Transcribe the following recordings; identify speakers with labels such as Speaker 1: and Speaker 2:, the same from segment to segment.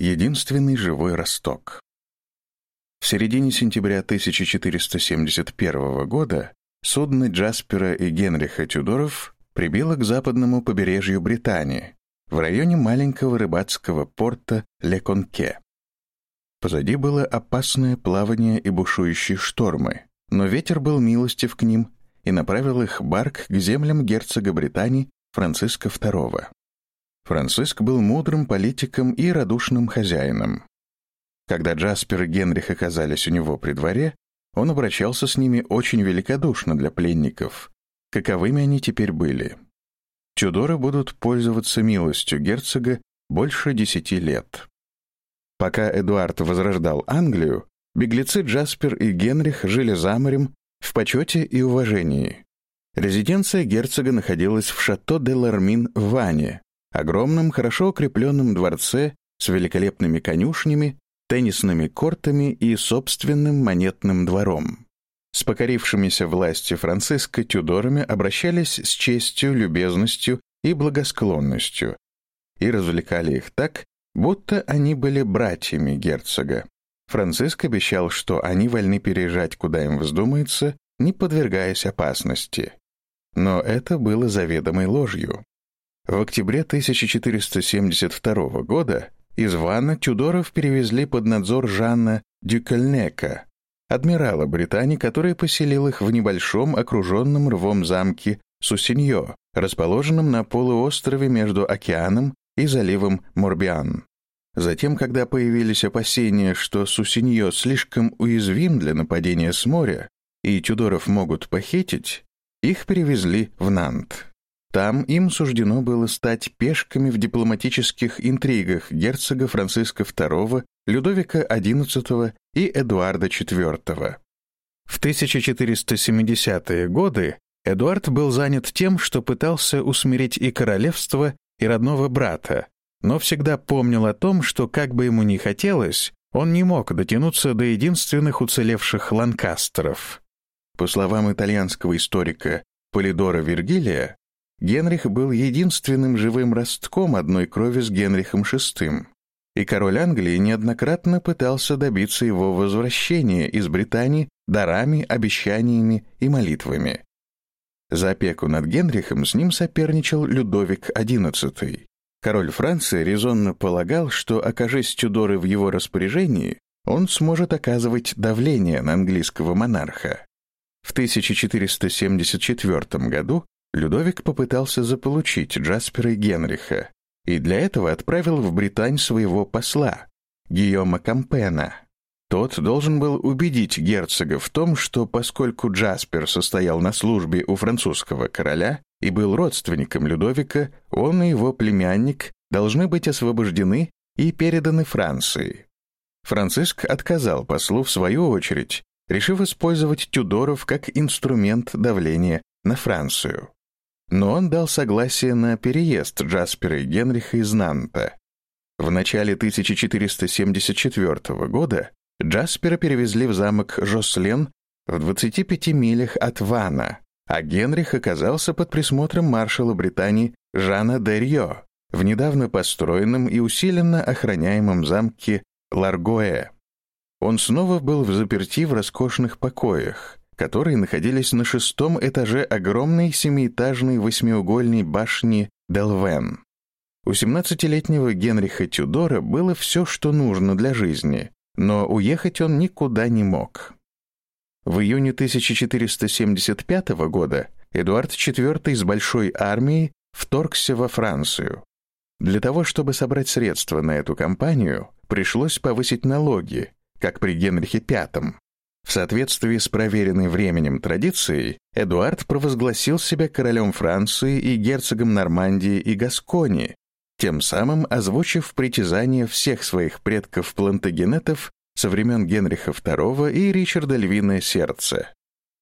Speaker 1: единственный живой росток. В середине сентября 1471 года судно Джаспера и Генриха Тюдоров прибило к западному побережью Британии, в районе маленького рыбацкого порта Леконке. Позади было опасное плавание и бушующие штормы, но ветер был милостив к ним и направил их барк к землям герцога Британии Франциска II. Франциск был мудрым политиком и радушным хозяином. Когда Джаспер и Генрих оказались у него при дворе, он обращался с ними очень великодушно для пленников, каковыми они теперь были. Тюдоры будут пользоваться милостью герцога больше десяти лет. Пока Эдуард возрождал Англию, беглецы Джаспер и Генрих жили за морем в почете и уважении. Резиденция герцога находилась в шато де Лармин в Ване, огромном, хорошо укрепленном дворце с великолепными конюшнями, теннисными кортами и собственным монетным двором. С покорившимися власти Франциска Тюдорами обращались с честью, любезностью и благосклонностью и развлекали их так, будто они были братьями герцога. Франциск обещал, что они вольны переезжать, куда им вздумается, не подвергаясь опасности. Но это было заведомой ложью. В октябре 1472 года из Вана Тюдоров перевезли под надзор Жанна Дюкельнека, адмирала Британии, который поселил их в небольшом окруженном рвом замке Сусиньо, расположенном на полуострове между океаном и заливом Морбиан. Затем, когда появились опасения, что Сусиньо слишком уязвим для нападения с моря, и Тюдоров могут похитить, их перевезли в Нант. Там им суждено было стать пешками в дипломатических интригах герцога Франциска II, Людовика XI и Эдуарда IV. В 1470-е годы Эдуард был занят тем, что пытался усмирить и королевство, и родного брата, но всегда помнил о том, что, как бы ему ни хотелось, он не мог дотянуться до единственных уцелевших ланкастеров. По словам итальянского историка Полидора Вергилия, Генрих был единственным живым ростком одной крови с Генрихом VI, и король Англии неоднократно пытался добиться его возвращения из Британии дарами, обещаниями и молитвами. За опеку над Генрихом с ним соперничал Людовик XI. Король Франции резонно полагал, что, окажись Тюдоры в его распоряжении, он сможет оказывать давление на английского монарха. В 1474 году Людовик попытался заполучить Джаспера и Генриха, и для этого отправил в Британь своего посла, Гийома Кампена. Тот должен был убедить герцога в том, что поскольку Джаспер состоял на службе у французского короля, и был родственником Людовика, он и его племянник должны быть освобождены и переданы Франции. Франциск отказал послу в свою очередь, решив использовать Тюдоров как инструмент давления на Францию. Но он дал согласие на переезд Джаспера и Генриха из Нанта. В начале 1474 года Джаспера перевезли в замок Жослен в 25 милях от Вана, а Генрих оказался под присмотром маршала Британии Жана Дерьё в недавно построенном и усиленно охраняемом замке Ларгоэ. Он снова был в заперти в роскошных покоях, которые находились на шестом этаже огромной семиэтажной восьмиугольной башни Делвен. У 17-летнего Генриха Тюдора было все, что нужно для жизни, но уехать он никуда не мог. В июне 1475 года Эдуард IV с большой армией вторгся во Францию. Для того, чтобы собрать средства на эту кампанию, пришлось повысить налоги, как при Генрихе V. В соответствии с проверенной временем традицией, Эдуард провозгласил себя королем Франции и герцогом Нормандии и Гаскони, тем самым озвучив притязания всех своих предков-плантагенетов со времен Генриха II и Ричарда Львиное Сердце.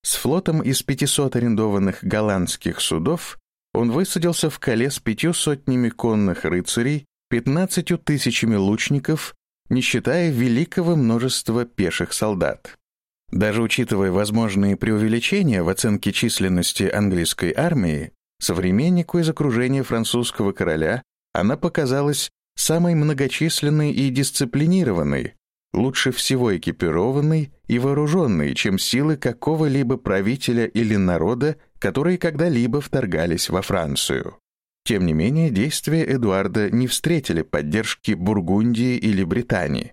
Speaker 1: С флотом из 500 арендованных голландских судов он высадился в Кале с пятью сотнями конных рыцарей, 15 тысячами лучников, не считая великого множества пеших солдат. Даже учитывая возможные преувеличения в оценке численности английской армии, современнику из окружения французского короля она показалась самой многочисленной и дисциплинированной, лучше всего экипированной и вооруженной, чем силы какого-либо правителя или народа, которые когда-либо вторгались во Францию. Тем не менее, действия Эдуарда не встретили поддержки Бургундии или Британии.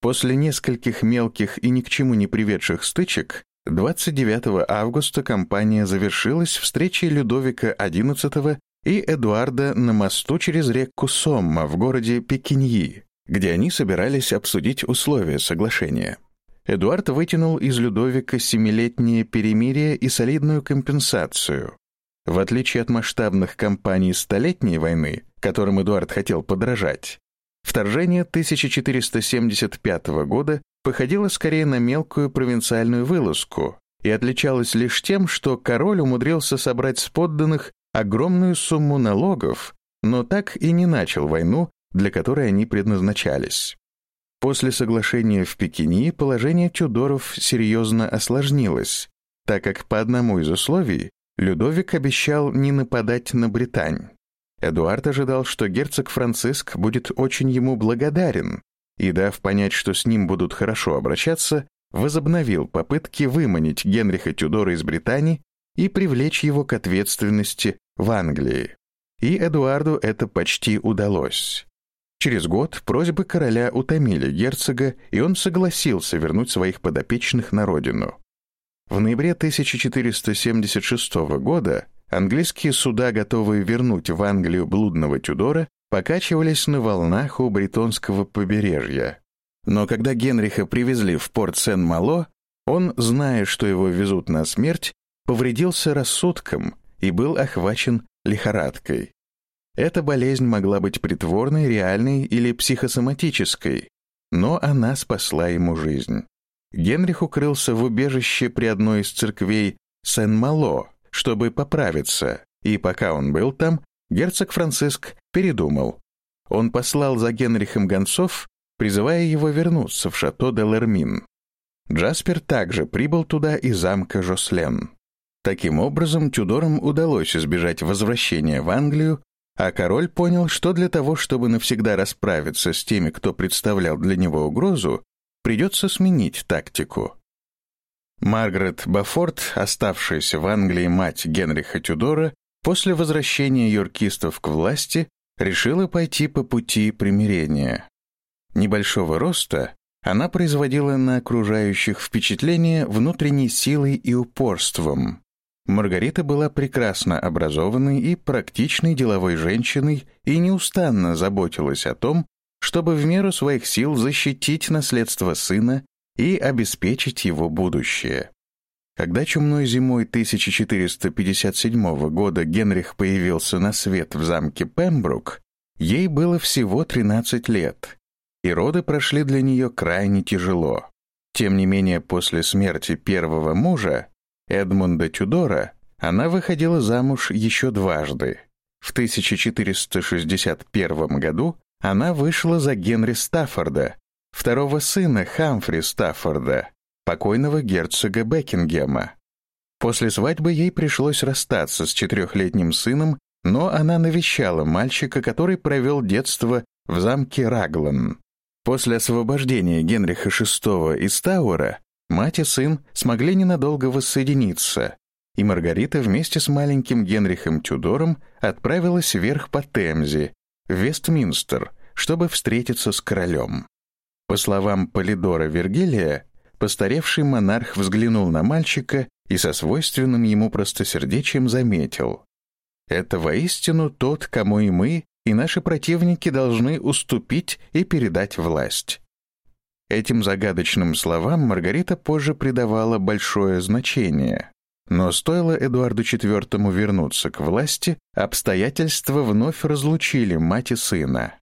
Speaker 1: После нескольких мелких и ни к чему не приведших стычек 29 августа кампания завершилась встречей Людовика XI и Эдуарда на мосту через реку Сомма в городе Пекиньи, где они собирались обсудить условия соглашения. Эдуард вытянул из Людовика семилетнее перемирие и солидную компенсацию. В отличие от масштабных кампаний Столетней войны, которым Эдуард хотел подражать, вторжение 1475 года походило скорее на мелкую провинциальную вылазку и отличалось лишь тем, что король умудрился собрать с подданных огромную сумму налогов, но так и не начал войну, для которой они предназначались. После соглашения в Пекине положение Тюдоров серьезно осложнилось, так как по одному из условий Людовик обещал не нападать на Британь. Эдуард ожидал, что герцог Франциск будет очень ему благодарен, и, дав понять, что с ним будут хорошо обращаться, возобновил попытки выманить Генриха Тюдора из Британии и привлечь его к ответственности в Англии. И Эдуарду это почти удалось. Через год просьбы короля утомили герцога, и он согласился вернуть своих подопечных на родину. В ноябре 1476 года английские суда, готовые вернуть в Англию блудного Тюдора, покачивались на волнах у бретонского побережья. Но когда Генриха привезли в порт Сен-Мало, он, зная, что его везут на смерть, повредился рассудком и был охвачен лихорадкой. Эта болезнь могла быть притворной, реальной или психосоматической, но она спасла ему жизнь. Генрих укрылся в убежище при одной из церквей Сен-Мало, чтобы поправиться, и пока он был там, герцог Франциск передумал. Он послал за Генрихом гонцов, призывая его вернуться в шато де Лермин. Джаспер также прибыл туда из замка Жослен. Таким образом, Тюдорам удалось избежать возвращения в Англию, а король понял, что для того, чтобы навсегда расправиться с теми, кто представлял для него угрозу, придется сменить тактику. Маргарет Бафорт, оставшаяся в Англии мать Генриха Тюдора, после возвращения юркистов к власти решила пойти по пути примирения. Небольшого роста, она производила на окружающих впечатление внутренней силой и упорством. Маргарита была прекрасно образованной и практичной деловой женщиной и неустанно заботилась о том, чтобы в меру своих сил защитить наследство сына и обеспечить его будущее. Когда чумной зимой 1457 года Генрих появился на свет в замке Пембрук, ей было всего 13 лет, и роды прошли для нее крайне тяжело. Tем не менее, после смерти первого мужа, Эдмунда Тюдора, она выходила замуж еще дважды. В 1461 году она вышла за Генри Стаффорда, второго сына Хамфри Стаффорда, покойного герцога Бекингема. После свадьбы ей пришлось расстаться с четырехлетним сыном, но она навещала мальчика, который провел детство в замке Раглан. После освобождения Генриха VI из Тауэра мать и сын смогли ненадолго воссоединиться, и Маргарита вместе с маленьким Генрихом Тюдором отправилась вверх по Темзе, в Вестминстер, чтобы встретиться с королем. По словам Полидора Вергилия, постаревший монарх взглянул на мальчика и со свойственным ему простосердечием заметил. «Это воистину тот, кому и мы, и наши противники должны уступить и передать власть». Этим загадочным словам Маргарита позже придавала большое значение. Но стоило Эдуарду IV вернуться к власти, обстоятельства вновь разлучили мать и сына.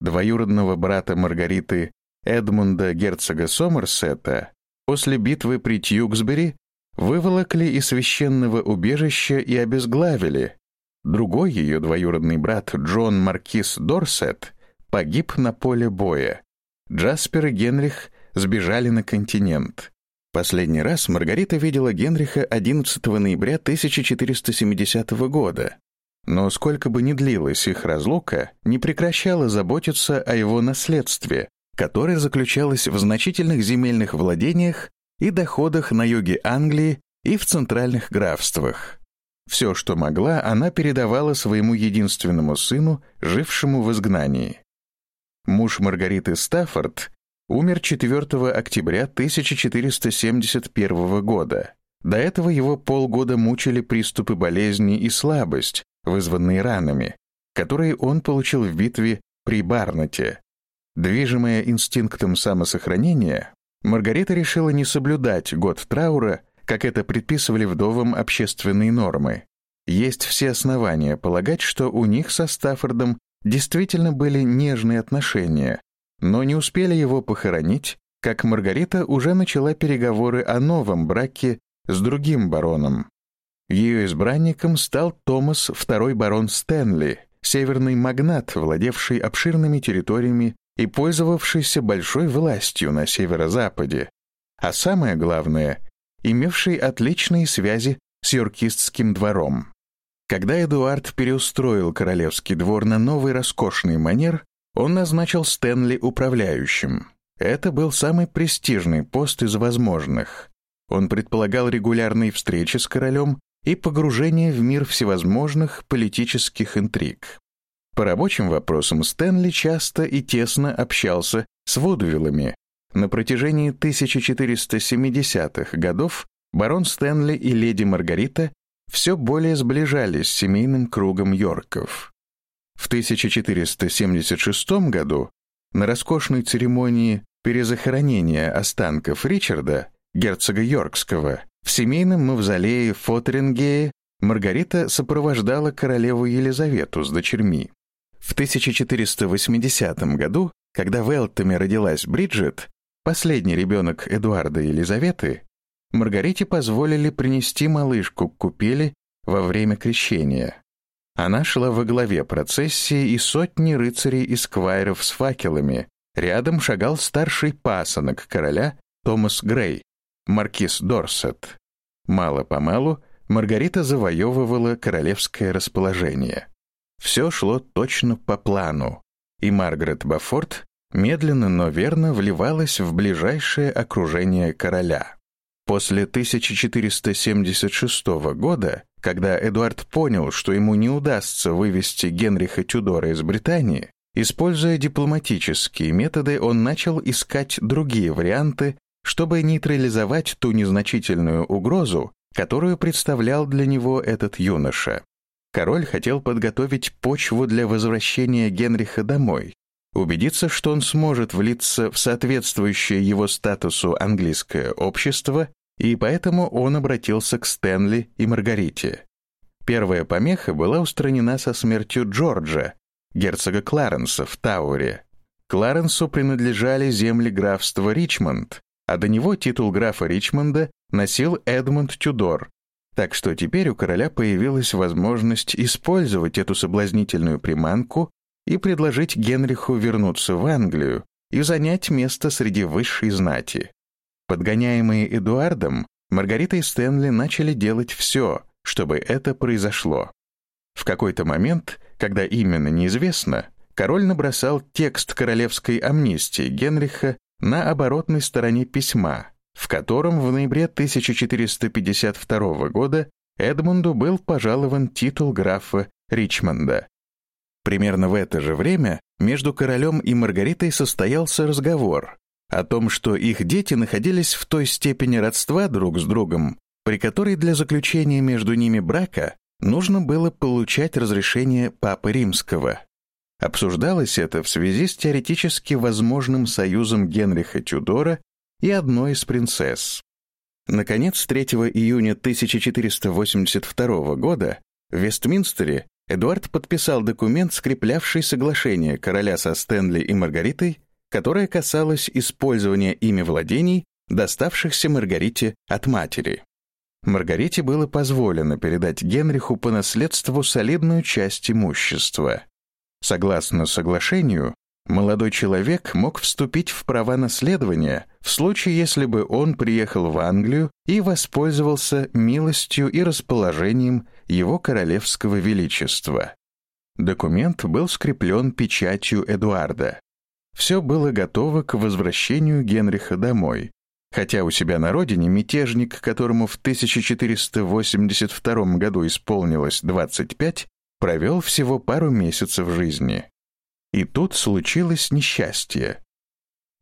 Speaker 1: Двоюродного брата Маргариты Эдмунда герцога Сомерсета после битвы при Тьюксбери выволокли из священного убежища и обезглавили. Другой ее двоюродный брат Джон Маркиз Дорсет погиб на поле боя. Джаспер и Генрих сбежали на континент. Последний раз Маргарита видела Генриха 11 ноября 1470 года. но сколько бы ни длилась их разлука, не прекращала заботиться о его наследстве, которое заключалось в значительных земельных владениях и доходах на юге Англии и в центральных графствах. Все, что могла, она передавала своему единственному сыну, жившему в изгнании. Муж Маргариты Стаффорд умер 4 октября 1471 года. До этого его полгода мучили приступы болезни и слабость, вызванные ранами, которые он получил в битве при Барнете. Движимая инстинктом самосохранения, Маргарита решила не соблюдать год траура, как это предписывали вдовам общественные нормы. Есть все основания полагать, что у них со Стаффордом действительно были нежные отношения, но не успели его похоронить, как Маргарита уже начала переговоры о новом браке с другим бароном. Ее избранником стал Томас II барон Стэнли, северный магнат, владевший обширными территориями и пользовавшийся большой властью на северо-западе, а самое главное, имевший отличные связи с юркистским двором. Когда Эдуард переустроил королевский двор на новый роскошный манер, он назначил Стэнли управляющим. Это был самый престижный пост из возможных. Он предполагал регулярные встречи с королем и погружение в мир всевозможных политических интриг. По рабочим вопросам Стэнли часто и тесно общался с Водувилами. На протяжении 1470-х годов барон Стэнли и леди Маргарита все более сближались с семейным кругом Йорков. В 1476 году на роскошной церемонии перезахоронения останков Ричарда, герцога Йоркского, в семейном мавзолее Фотерингее Маргарита сопровождала королеву Елизавету с дочерьми. В 1480 году, когда в Элтоме родилась Бриджит, последний ребенок Эдуарда и Елизаветы, Маргарите позволили принести малышку к купели во время крещения. Она шла во главе процессии, и сотни рыцарей и сквайров с факелами. Рядом шагал старший пасынок короля Томас Грей, маркиз Дорсет. Мало-помалу Маргарита завоевывала королевское расположение. Все шло точно по плану, и Маргарет Бафорт медленно, но верно вливалась в ближайшее окружение короля. После 1476 года, когда Эдуард понял, что ему не удастся вывести Генриха Тюдора из Британии, используя дипломатические методы, он начал искать другие варианты, чтобы нейтрализовать ту незначительную угрозу, которую представлял для него этот юноша. Король хотел подготовить почву для возвращения Генриха домой, убедиться, что он сможет влиться в соответствующее его статусу английское общество, и поэтому он обратился к Стэнли и Маргарите. Первая помеха была устранена со смертью Джорджа, герцога Кларенса в Тауре. Кларенсу принадлежали земли графства Ричмонд, а до него титул графа Ричмонда носил Эдмунд Тюдор, так что теперь у короля появилась возможность использовать эту соблазнительную приманку и предложить Генриху вернуться в Англию и занять место среди высшей знати. Подгоняемые Эдуардом, Маргарита и Стэнли начали делать все, чтобы это произошло. В какой-то момент, когда именно неизвестно, король набросал текст королевской амнистии Генриха на оборотной стороне письма, в котором в ноябре 1452 года Эдмунду был пожалован титул графа Ричмонда. Примерно в это же время между королем и Маргаритой состоялся разговор о том, что их дети находились в той степени родства друг с другом, при которой для заключения между ними брака нужно было получать разрешение Папы Римского. Обсуждалось это в связи с теоретически возможным союзом Генриха Тюдора и одной из принцесс. Наконец, 3 июня 1482 года в Вестминстере Эдуард подписал документ, скреплявший соглашение короля со Стэнли и Маргаритой, которое касалось использования ими владений, доставшихся Маргарите от матери. Маргарите было позволено передать Генриху по наследству солидную часть имущества. Согласно соглашению, молодой человек мог вступить в права наследования в случае, если бы он приехал в Англию и воспользовался милостью и расположением его королевского величества. Документ был скреплен печатью Эдуарда. Все было готово к возвращению Генриха домой, хотя у себя на родине мятежник, которому в 1482 году исполнилось 25, провел всего пару месяцев жизни. И тут случилось несчастье.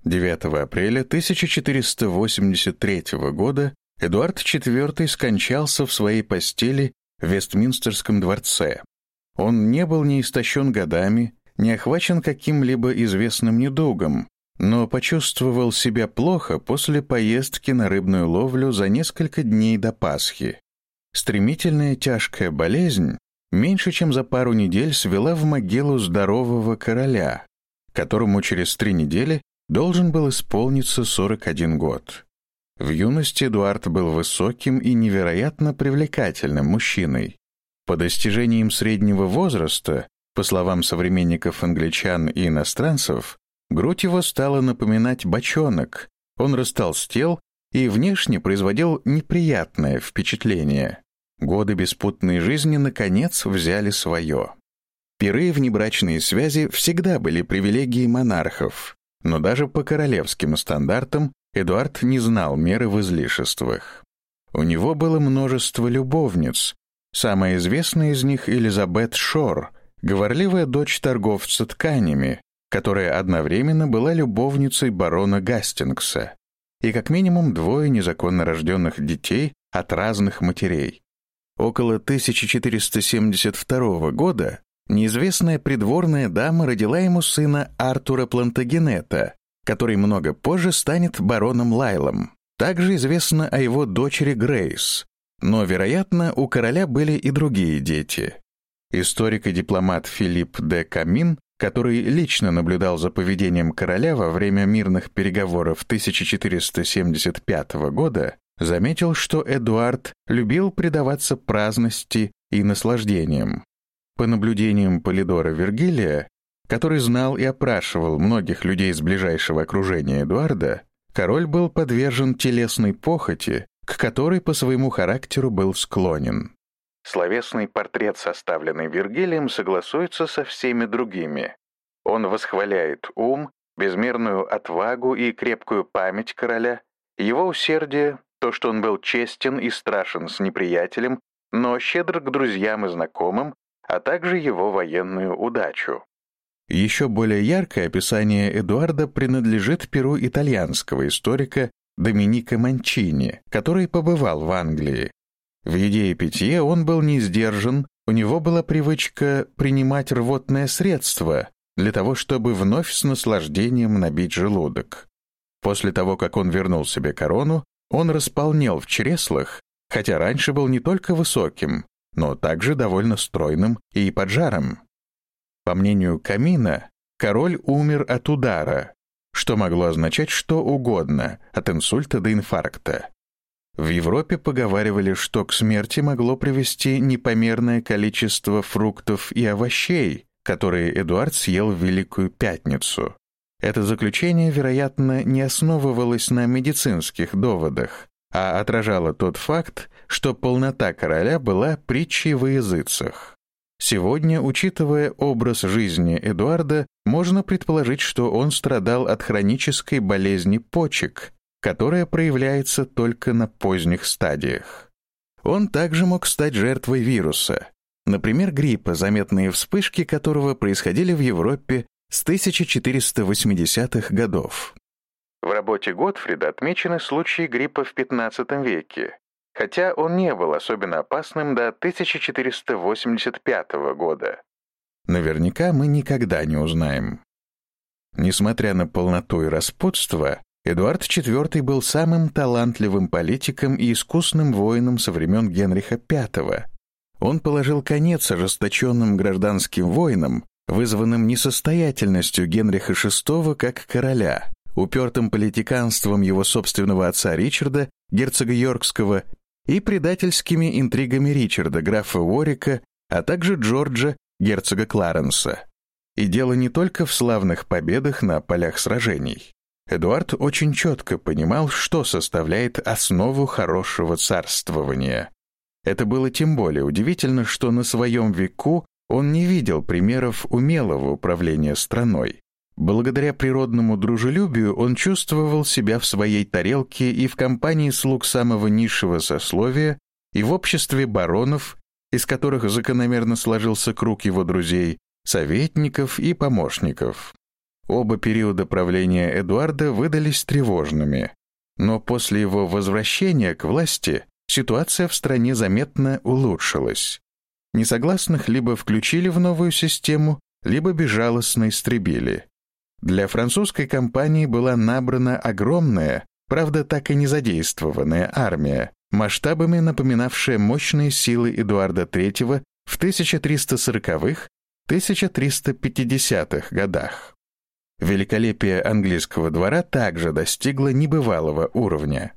Speaker 1: 9 апреля 1483 года Эдуард IV скончался в своей постели в Вестминстерском дворце. Он не был не истощен годами, не охвачен каким-либо известным недугом, но почувствовал себя плохо после поездки на рыбную ловлю за несколько дней до Пасхи. Стремительная тяжкая болезнь меньше чем за пару недель свела в могилу здорового короля, которому через три недели должен был исполниться 41 год. В юности Эдуард был высоким и невероятно привлекательным мужчиной. По достижениям среднего возраста, по словам современников англичан и иностранцев, грудь его стала напоминать бочонок, он растолстел и внешне производил неприятное впечатление. Годы беспутной жизни, наконец, взяли свое. Пиры и внебрачные связи всегда были привилегией монархов, но даже по королевским стандартам Эдуард не знал меры в излишествах. У него было множество любовниц, самая известная из них Элизабет Шор, говорливая дочь торговца тканями, которая одновременно была любовницей барона Гастингса, и как минимум двое незаконно рожденных детей от разных матерей. Около 1472 года неизвестная придворная дама родила ему сына Артура Плантагенета, который много позже станет бароном Лайлом. Также известно о его дочери Грейс, но, вероятно, у короля были и другие дети. Историк и дипломат Филипп де Камин, который лично наблюдал за поведением короля во время мирных переговоров 1475 года, заметил, что Эдуард любил предаваться праздности и наслаждениям. По наблюдениям Полидора Вергилия, который знал и опрашивал многих людей из ближайшего окружения Эдуарда, король был подвержен телесной похоти, к которой по своему характеру был склонен. Словесный портрет, составленный Вергилием, согласуется со всеми другими. Он восхваляет ум, безмерную отвагу и крепкую память короля, его усердие, то, что он был честен и страшен с неприятелем, но щедр к друзьям и знакомым, а также его военную удачу. Еще более яркое описание Эдуарда принадлежит перу итальянского историка Доминика Манчини, который побывал в Англии. В еде и питье он был не сдержан, у него была привычка принимать рвотное средство для того, чтобы вновь с наслаждением набить желудок. После того, как он вернул себе корону, он располнел в чреслах, хотя раньше был не только высоким, но также довольно стройным и поджаром. По мнению Камина, король умер от удара, что могло означать что угодно, от инсульта до инфаркта. В Европе поговаривали, что к смерти могло привести непомерное количество фруктов и овощей, которые Эдуард съел в Великую Пятницу. Это заключение, вероятно, не основывалось на медицинских доводах, а отражало тот факт, что полнота короля была притчей во языцах. Сегодня, учитывая образ жизни Эдуарда, можно предположить, что он страдал от хронической болезни почек, которая проявляется только на поздних стадиях. Он также мог стать жертвой вируса, например, гриппа, заметные вспышки которого происходили в Европе с 1480-х годов. В работе Готфрида отмечены случаи гриппа в XV веке, хотя он не был особенно опасным до 1485 года. Наверняка мы никогда не узнаем. Несмотря на полноту и распутство, Эдуард IV был самым талантливым политиком и искусным воином со времен Генриха V. Он положил конец ожесточенным гражданским войнам вызванным несостоятельностью Генриха VI как короля, упертым политиканством его собственного отца Ричарда, герцога Йоркского, и предательскими интригами Ричарда, графа Уорика, а также Джорджа, герцога Кларенса. И дело не только в славных победах на полях сражений. Эдуард очень четко понимал, что составляет основу хорошего царствования. Это было тем более удивительно, что на своем веку он не видел примеров умелого управления страной. Благодаря природному дружелюбию он чувствовал себя в своей тарелке и в компании слуг самого низшего сословия, и в обществе баронов, из которых закономерно сложился круг его друзей, советников и помощников. Оба периода правления Эдуарда выдались тревожными, но после его возвращения к власти ситуация в стране заметно улучшилась. Несогласных либо включили в новую систему, либо безжалостно истребили. Для французской компании была набрана огромная, правда так и не задействованная армия, масштабами напоминавшая мощные силы Эдуарда III в 1340-1350-х годах. Великолепие английского двора также достигло небывалого уровня.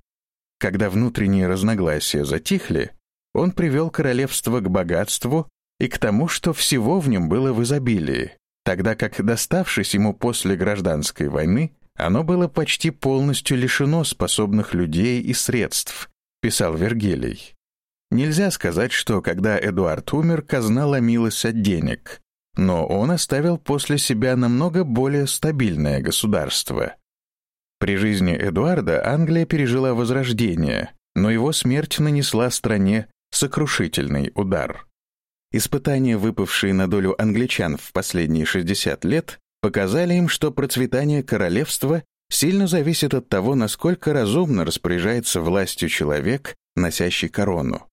Speaker 1: Когда внутренние разногласия затихли, он привел королевство к богатству и к тому, что всего в нем было в изобилии, тогда как, доставшись ему после гражданской войны, оно было почти полностью лишено способных людей и средств, писал Вергилий. Нельзя сказать, что когда Эдуард умер, казна ломилась от денег, но он оставил после себя намного более стабильное государство. При жизни Эдуарда Англия пережила возрождение, но его смерть нанесла стране сокрушительный удар. Испытания, выпавшие на долю англичан в последние 60 лет, показали им, что процветание королевства сильно зависит от того, насколько разумно распоряжается властью человек, носящий корону.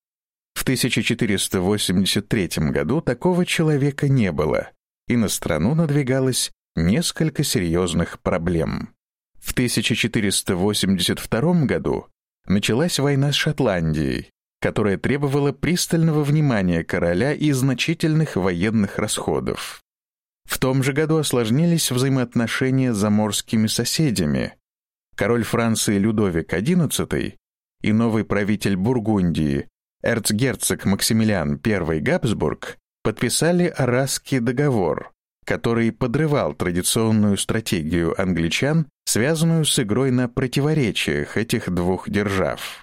Speaker 1: В 1483 году такого человека не было, и на страну надвигалось несколько серьезных проблем. В 1482 году началась война с Шотландией, которая требовала пристального внимания короля и значительных военных расходов. В том же году осложнились взаимоотношения с заморскими соседями. Король Франции Людовик XI и новый правитель Бургундии, эрцгерцог Максимилиан I Габсбург, подписали Арасский договор, который подрывал традиционную стратегию англичан, связанную с игрой на противоречиях этих двух держав.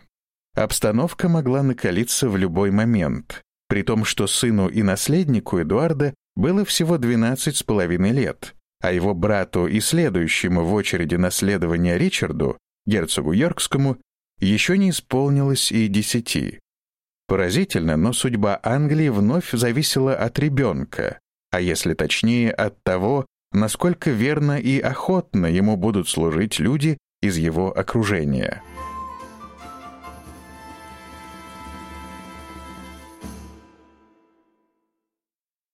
Speaker 1: Обстановка могла накалиться в любой момент, при том, что сыну и наследнику Эдуарда было всего 12 с половиной лет, а его брату и следующему в очереди наследования Ричарду, герцогу Йоркскому, еще не исполнилось и десяти. Поразительно, но судьба Англии вновь зависела от ребенка, а если точнее, от того, насколько верно и охотно ему будут служить люди из его окружения.